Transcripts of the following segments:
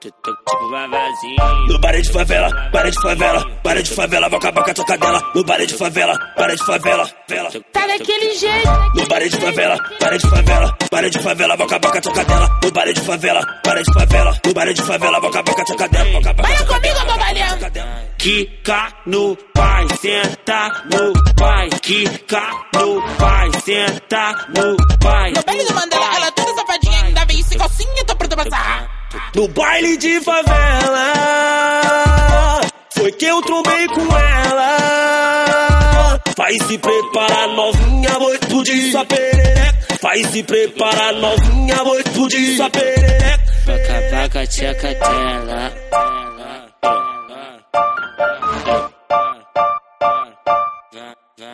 Tá? Tipo vavazinho. No baile de favela, baile de favela, baile de favela, vou acabar com a toca dela. No baile de favela, baile de favela, vela. Tá daquele jeito. No baile de favela, baile de favela, baile de favela, vou acabar com a toca dela. No baile de favela, baile de favela, no baile de favela, vou acabar com a toca dela. Vou acabar com a Baila toca comigo, bobalhão. Quica no pai, senta no pai. Quica no pai, senta no pai. No baile do Mandela, ela toda No baile de favela, foi que eu trombei com ela. Vai se preparar, novinha, vou explodir sua perereca. Vai se preparar, novinha, vou explodir sua perereca. Vaca, vaca, tcheca, tela.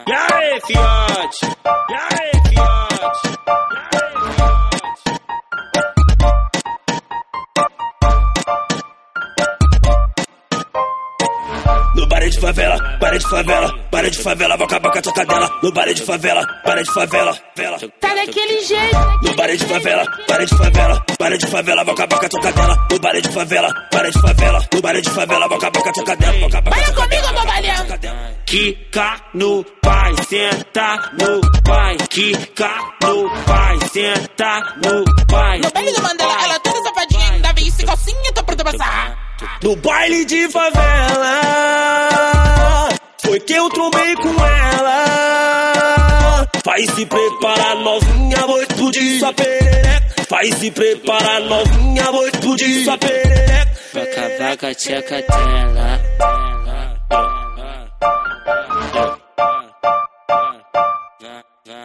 E aí, fiote? E aí, fiote? Baile de favela, baile de favela, baile de favela, vou acabar com a dela. No baile de favela, baile de favela, vela. Tá daquele jeito. No baile de favela, baile de favela, baile de favela, vou acabar com a dela. No baile de favela, baile de favela, no baile de favela, vou acabar com a toca dela. Vou acabar comigo, bobalhão. Quica no pai, senta no pai. Quica no pai, senta no pai. No baile do Mandela, ela toda safadinha, ainda vem esse calcinha, No baile de favela, foi que eu trombei com ela. Vai se preparar, novinha, vou explodir sua perereca. Vai se preparar, novinha, vou explodir sua perereca. Vaca, vaca, tcheca, tela.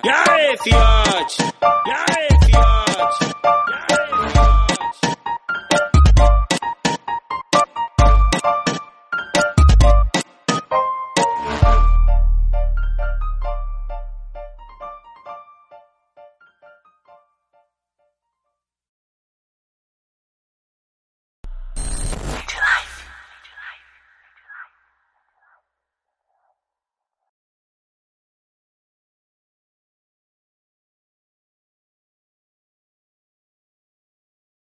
E aí, fiote? E aí, fiote?